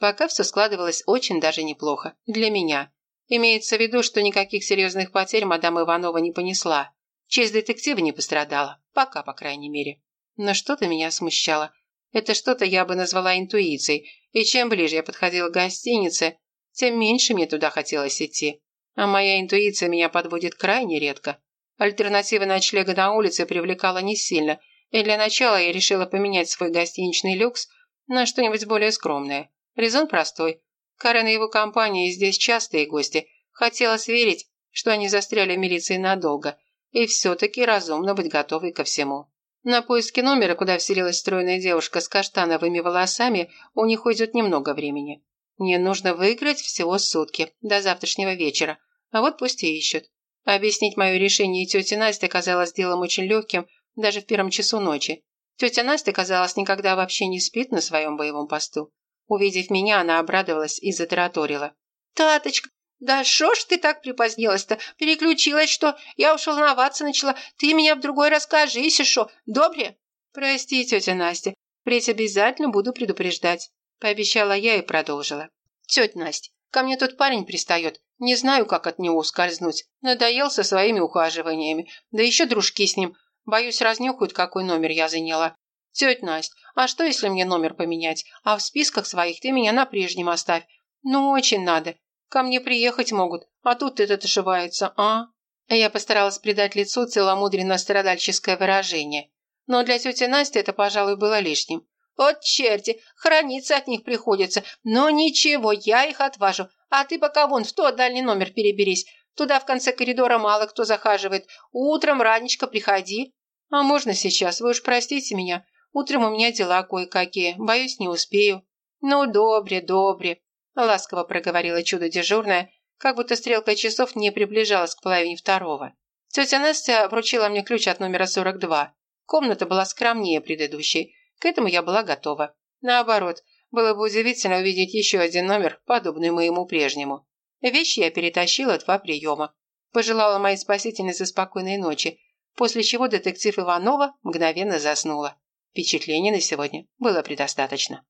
Пока все складывалось очень даже неплохо. Для меня. Имеется в виду, что никаких серьезных потерь мадам Иванова не понесла. Честь детектива не пострадала. Пока, по крайней мере. Но что-то меня смущало. Это что-то я бы назвала интуицией. И чем ближе я подходила к гостинице, тем меньше мне туда хотелось идти. А моя интуиция меня подводит крайне редко. Альтернатива ночлега на улице привлекала не сильно, и для начала я решила поменять свой гостиничный люкс на что-нибудь более скромное. Резон простой. Карен и его компания здесь частые гости. Хотелось верить, что они застряли в милиции надолго, и все-таки разумно быть готовой ко всему. На поиски номера, куда вселилась стройная девушка с каштановыми волосами, у них уйдет немного времени. Мне нужно выиграть всего сутки, до завтрашнего вечера. А вот пусть и ищут. Объяснить мое решение тете Насте казалось делом очень легким, даже в первом часу ночи. Тетя Настя, казалось, никогда вообще не спит на своем боевом посту. Увидев меня, она обрадовалась и затараторила. «Таточка, да шо ж ты так припозднилась-то? Переключилась, что? Я уж волноваться начала. Ты меня в другой расскажи, шо. Добре?» «Прости, тетя Настя. Впредь обязательно буду предупреждать. Пообещала я и продолжила. «Тетя Настя, ко мне тут парень пристает. Не знаю, как от него ускользнуть. Надоел со своими ухаживаниями. Да еще дружки с ним. Боюсь, разнюхают, какой номер я заняла. Тетя Настя, а что, если мне номер поменять? А в списках своих ты меня на прежнем оставь. Ну, очень надо. Ко мне приехать могут, а тут этот ошибается, а?» Я постаралась придать лицу целомудренно-страдальческое выражение. Но для тети Насти это, пожалуй, было лишним. Вот черти, храниться от них приходится. Но ничего, я их отважу. А ты пока вон в тот дальний номер переберись. Туда в конце коридора мало кто захаживает. Утром ранечко приходи. А можно сейчас? Вы уж простите меня. Утром у меня дела кое-какие. Боюсь, не успею. Ну, добре, добре. Ласково проговорила чудо дежурное, как будто стрелка часов не приближалась к половине второго. Тетя Настя вручила мне ключ от номера 42. Комната была скромнее предыдущей. К этому я была готова. Наоборот, было бы удивительно увидеть еще один номер, подобный моему прежнему. Вещи я перетащила два приема. Пожелала моей спасительнице спокойной ночи, после чего детектив Иванова мгновенно заснула. Впечатлений на сегодня было предостаточно.